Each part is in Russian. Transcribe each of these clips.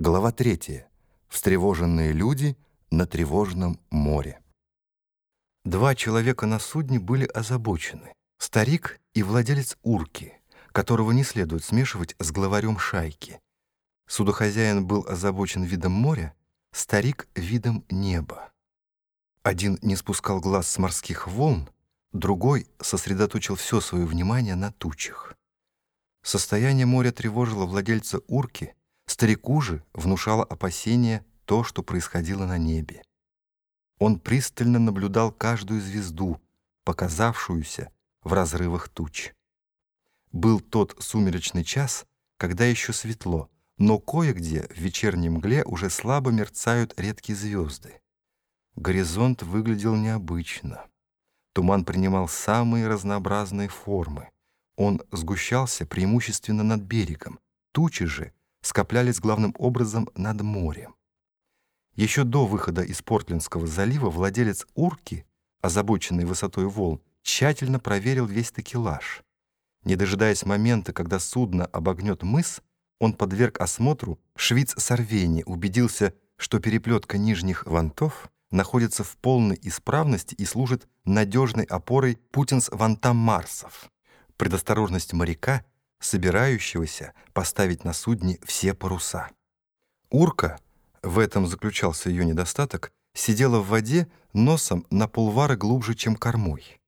Глава 3. Встревоженные люди на тревожном море. Два человека на судне были озабочены. Старик и владелец урки, которого не следует смешивать с главарем шайки. Судохозяин был озабочен видом моря, старик — видом неба. Один не спускал глаз с морских волн, другой сосредоточил все свое внимание на тучах. Состояние моря тревожило владельца урки — Старику же внушало опасение то, что происходило на небе. Он пристально наблюдал каждую звезду, показавшуюся в разрывах туч. Был тот сумеречный час, когда еще светло, но кое-где в вечерней мгле уже слабо мерцают редкие звезды. Горизонт выглядел необычно. Туман принимал самые разнообразные формы. Он сгущался преимущественно над берегом. Тучи же скоплялись главным образом над морем. Еще до выхода из Портлендского залива владелец урки, озабоченный высотой волн, тщательно проверил весь такелаж. Не дожидаясь момента, когда судно обогнет мыс, он подверг осмотру швиц сорвения, убедился, что переплетка нижних вантов находится в полной исправности и служит надежной опорой путинс вантам Марсов. Предосторожность моряка — собирающегося поставить на судне все паруса. Урка, в этом заключался ее недостаток, сидела в воде носом на полвара глубже, чем кормой.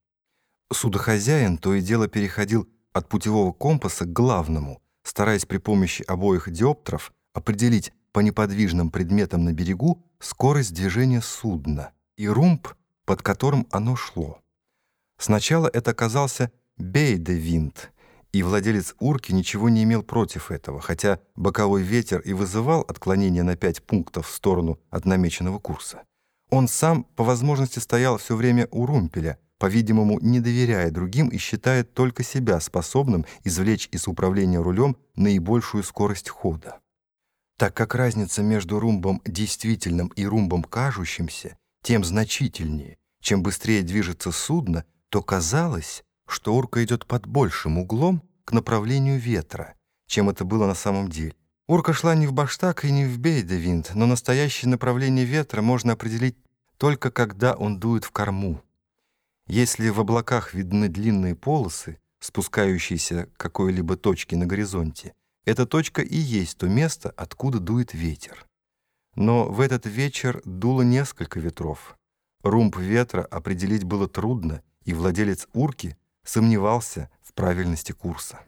Судохозяин то и дело переходил от путевого компаса к главному, стараясь при помощи обоих диоптров определить по неподвижным предметам на берегу скорость движения судна и румб, под которым оно шло. Сначала это оказался бейдевинт, и владелец урки ничего не имел против этого, хотя боковой ветер и вызывал отклонение на пять пунктов в сторону от намеченного курса. Он сам по возможности стоял все время у румпеля, по-видимому, не доверяя другим и считая только себя способным извлечь из управления рулем наибольшую скорость хода. Так как разница между румбом действительным и румбом кажущимся тем значительнее, чем быстрее движется судно, то казалось, что урка идет под большим углом к направлению ветра, чем это было на самом деле. Урка шла не в баштаг и не в бейдевинт, но настоящее направление ветра можно определить только когда он дует в корму. Если в облаках видны длинные полосы, спускающиеся к какой-либо точке на горизонте, эта точка и есть то место, откуда дует ветер. Но в этот вечер дуло несколько ветров. Румб ветра определить было трудно, и владелец урки сомневался в правильности курса.